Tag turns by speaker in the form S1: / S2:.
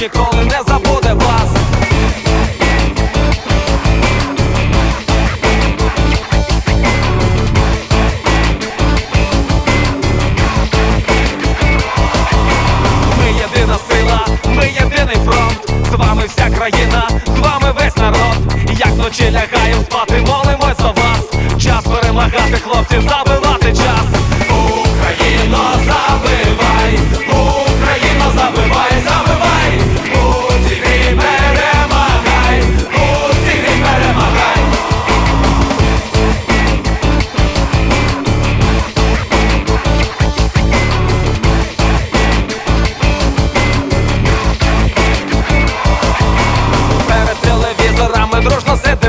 S1: ніколи не забуде вас. Ми єдина сила, ми єдиний фронт. З вами вся країна, з вами весь народ. Як вночі лягаєм спати, молимось за вас. Час перемагати, хлопці, забили no se